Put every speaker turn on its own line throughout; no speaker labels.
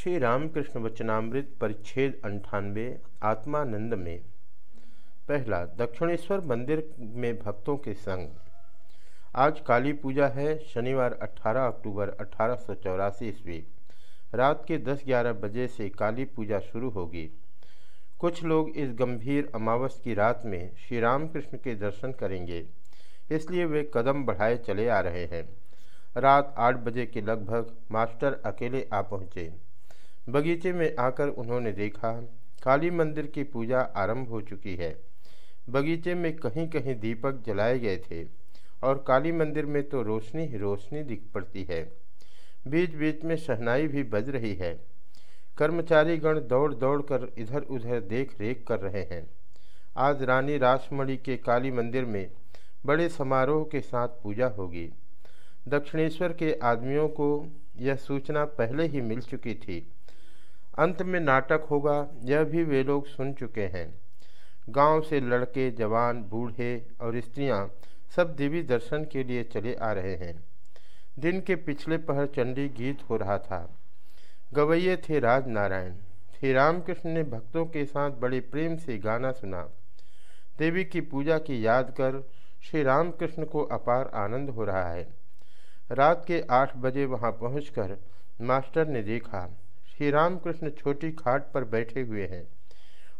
श्री रामकृष्ण वचनामृत परिच्छेद अंठानवे, आत्मानंद में। पहला, दक्षिणेश्वर मंदिर में भक्तों के संग। आज काली पूजा है, शनिवार 18 अक्टूबर अठारह ईस्वी। रात के 10-11 बजे से काली पूजा शुरू होगी। कुछ लोग इस गंभीर अमावस की रात में श्री रामकृष्ण के दर्शन करेंगे, इसलिए वे कदम बढ़ाए चले आ रहे हैं। रात आठ बजे के लगभग मास्टर अकेले आ पहुँचे। बगीचे में आकर उन्होंने देखा, काली मंदिर की पूजा आरंभ हो चुकी है। बगीचे में कहीं कहीं दीपक जलाए गए थे और काली मंदिर में तो रोशनी ही रोशनी दिख पड़ती है। बीच बीच में शहनाई भी बज रही है। कर्मचारी गण दौड़ दौड़ कर इधर उधर देख रेख कर रहे हैं। आज रानी रासमणि के काली मंदिर में बड़े समारोह के साथ पूजा होगी। दक्षिणेश्वर के आदमियों को यह सूचना पहले ही मिल चुकी थी। अंत में नाटक होगा, यह भी वे लोग सुन चुके हैं। गाँव से लड़के, जवान, बूढ़े और स्त्रियाँ सब देवी दर्शन के लिए चले आ रहे हैं। दिन के पिछले पहर चंडी गीत हो रहा था। गवैये थे राज नारायण श्री रामकृष्ण ने भक्तों के साथ बड़े प्रेम से गाना सुना। देवी की पूजा की याद कर श्री रामकृष्ण को अपार आनंद हो रहा है। रात के आठ बजे वहाँ पहुंचकर मास्टर ने देखा श्री रामकृष्ण छोटी खाट पर बैठे हुए हैं।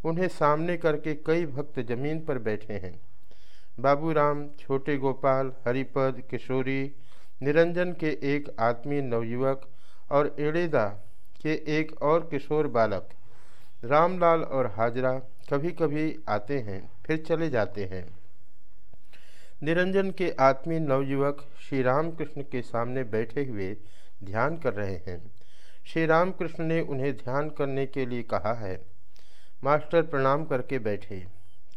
उन्हें सामने करके कई भक्त ज़मीन पर बैठे हैं। बाबूराम छोटे गोपाल, हरिपद, किशोरी, निरंजन के एक आत्मीय नवयुवक और एड़ेदा के एक और किशोर बालक, रामलाल और हाजरा कभी कभी आते हैं, फिर चले जाते हैं। निरंजन के आत्मीय नवयुवक श्री रामकृष्ण के सामने बैठे हुए ध्यान कर रहे हैं। श्री रामकृष्ण ने उन्हें ध्यान करने के लिए कहा है। मास्टर प्रणाम करके बैठे।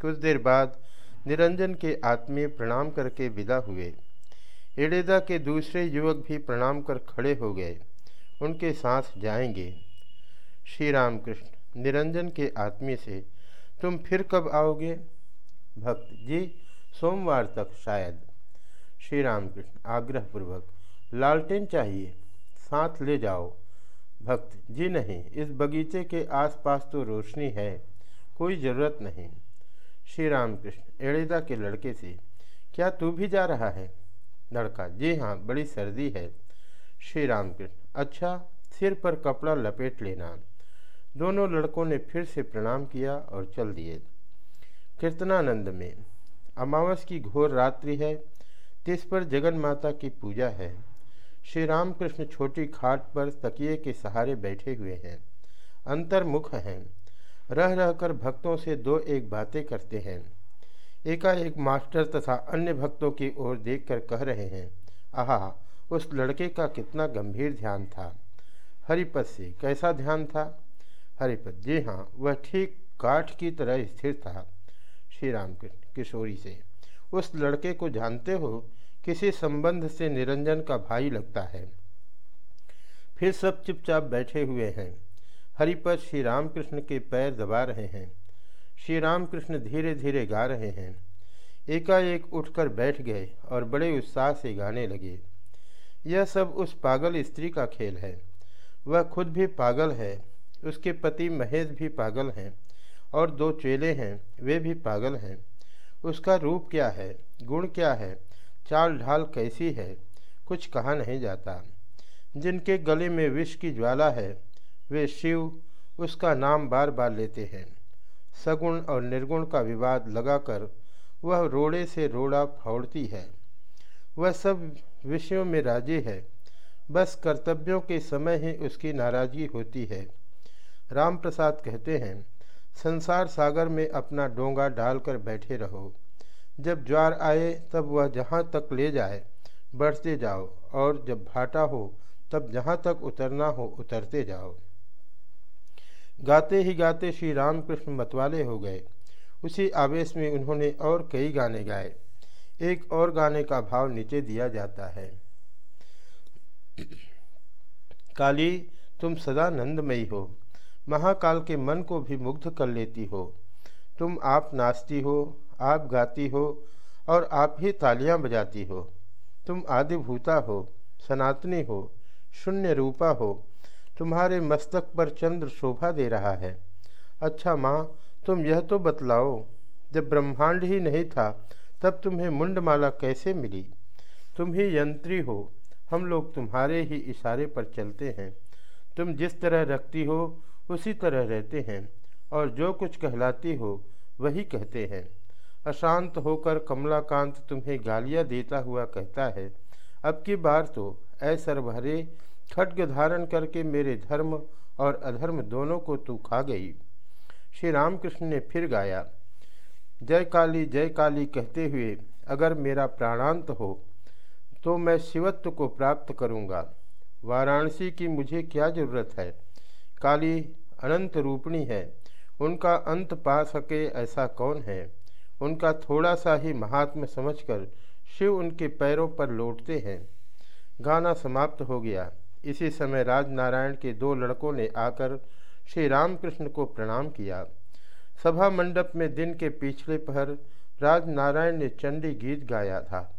कुछ देर बाद निरंजन के आत्मीय प्रणाम करके विदा हुए। एडेदा के दूसरे युवक भी प्रणाम कर खड़े हो गए। उनके साथ जाएँगे। श्री रामकृष्ण निरंजन के आत्मीय से, तुम फिर कब आओगे? भक्त जी, सोमवार तक शायद। श्री रामकृष्ण आग्रहपूर्वक, लालटेन चाहिए, साथ ले जाओ। भक्त, जी नहीं, इस बगीचे के आसपास तो रोशनी है, कोई ज़रूरत नहीं। श्री रामकृष्ण, एड़ेदा के लड़के से, क्या तू भी जा रहा है? लड़का, जी हाँ बड़ी सर्दी है। श्री रामकृष्ण अच्छा सिर पर कपड़ा लपेट लेना। दोनों लड़कों ने फिर से प्रणाम किया और चल दिए। कीर्तनानंद में, अमावस की घोर रात्रि है, तिस पर जगन माता की पूजा है। श्री रामकृष्ण छोटी खाट पर तकिए के सहारे बैठे हुए हैं। अंतर्मुख हैं। रह रहकर भक्तों से दो एक बातें करते हैं। एकाएक मास्टर तथा अन्य भक्तों की ओर देखकर कह रहे हैं, आहा, उस लड़के का कितना गंभीर ध्यान था। हरिपद से कैसा ध्यान था? हरिपद, जी हाँ वह ठीक काठ की तरह स्थिर था। श्री रामकृष्ण किशोरी से, उस लड़के को जानते हो? किसी संबंध से निरंजन का भाई लगता है। फिर सब चुपचाप बैठे हुए हैं। हरिपद श्री रामकृष्ण के पैर दबा रहे हैं। श्री रामकृष्ण धीरे धीरे गा रहे हैं। एकाएक उठकर बैठ गए और बड़े उत्साह से गाने लगे। यह सब उस पागल स्त्री का खेल है। वह खुद भी पागल है। उसके पति महेश भी पागल हैं और दो चेले हैं, वे भी पागल हैं। उसका रूप क्या है? गुण क्या है? चाल ढाल कैसी है? कुछ कहा नहीं जाता। जिनके गले में विष की ज्वाला है, वे शिव उसका नाम बार बार लेते हैं। सगुण और निर्गुण का विवाद लगाकर वह रोड़े से रोड़ा फोड़ती है। वह सब विषयों में राज़ी है, बस कर्तव्यों के समय ही उसकी नाराज़गी होती है। राम प्रसाद कहते हैं, संसार सागर में अपना डोंगा डालकर बैठे रहो। जब ज्वार आए तब वह जहाँ तक ले जाए बढ़ते जाओ, और जब भाटा हो तब जहाँ तक उतरना हो उतरते जाओ। गाते ही गाते श्री रामकृष्ण मतवाले हो गए। उसी आवेश में उन्होंने और कई गाने गाए। एक और गाने का भाव नीचे दिया जाता है। काली, तुम सदा नंदमयी हो। महाकाल के मन को भी मुग्ध कर लेती हो। तुम आप नाचती हो आप गाती हो और आप ही तालियाँ बजाती हो। तुम आदिभूता हो, सनातनी हो, शून्य रूपा हो, तुम्हारे मस्तक पर चंद्र शोभा दे रहा है। अच्छा माँ, तुम यह तो बतलाओ, जब ब्रह्मांड ही नहीं था, तब तुम्हें मुंडमाला कैसे मिली? तुम ही यंत्री हो, हम लोग तुम्हारे ही इशारे पर चलते हैं। तुम जिस तरह रखती हो, उसी तरह रहते हैं, और जो कुछ कहलाती हो, वही कहते हैं। अशांत होकर कमलाकांत तुम्हें गालियाँ देता हुआ कहता है, अब की बार तो ऐसर भरे खड्ग धारण करके मेरे धर्म और अधर्म दोनों को तू खा गई। श्री रामकृष्ण ने फिर गाया, जय काली जय काली कहते हुए अगर मेरा प्राणांत हो तो मैं शिवत्व को प्राप्त करूँगा। वाराणसी की मुझे क्या ज़रूरत है? काली अनंत रूपणी है, उनका अंत पा सके ऐसा कौन है? उनका थोड़ा सा ही महात्म समझकर शिव उनके पैरों पर लौटते हैं। गाना समाप्त हो गया। इसी समय राजनारायण के दो लड़कों ने आकर श्री रामकृष्ण को प्रणाम किया। सभा मंडप में दिन के पिछले पहर राजनारायण ने चंडी गीत गाया था।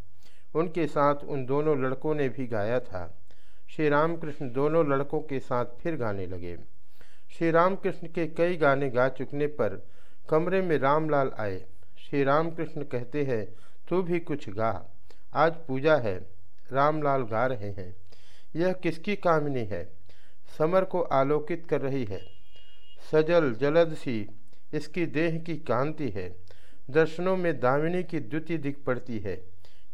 उनके साथ उन दोनों लड़कों ने भी गाया था। श्री रामकृष्ण दोनों लड़कों के साथ फिर गाने लगे। श्री रामकृष्ण के कई गाने गा चुकने पर कमरे में रामलाल आए। श्री रामकृष्ण कहते हैं, तू भी कुछ गा। आज पूजा है। रामलाल गा रहे हैं। यह किसकी कामनी है? समर को आलोकित कर रही है। सजल जलद सी। इसकी देह की कांति है। दर्शनों में दामिनी की द्युति दिख पड़ती है।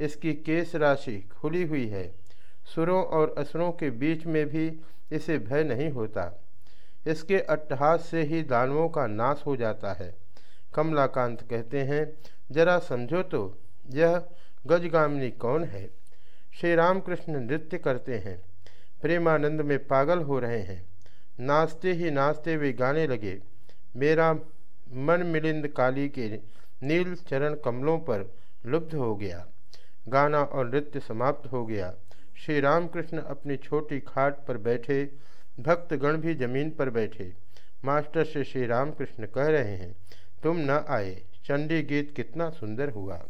इसकी केस राशि खुली हुई है। सुरों और असुरों के बीच में भी इसे भय नहीं होता। इसके अट्टहास से ही दानवों का नाश हो जाता है। कमलाकांत कहते हैं, जरा समझो तो यह गजगामिनी कौन है? श्री रामकृष्ण नृत्य करते हैं। प्रेमानंद में पागल हो रहे हैं। नाचते ही नाचते वे गाने लगे। मेरा मन मिलिंद काली के नील चरण कमलों पर लुब्ध हो गया। गाना और नृत्य समाप्त हो गया। श्री रामकृष्ण अपनी छोटी खाट पर बैठे, भक्तगण भी ज़मीन पर बैठे। मास्टर से श्री रामकृष्ण कह रहे हैं तुम न आए। चंडी गीत कितना सुंदर हुआ।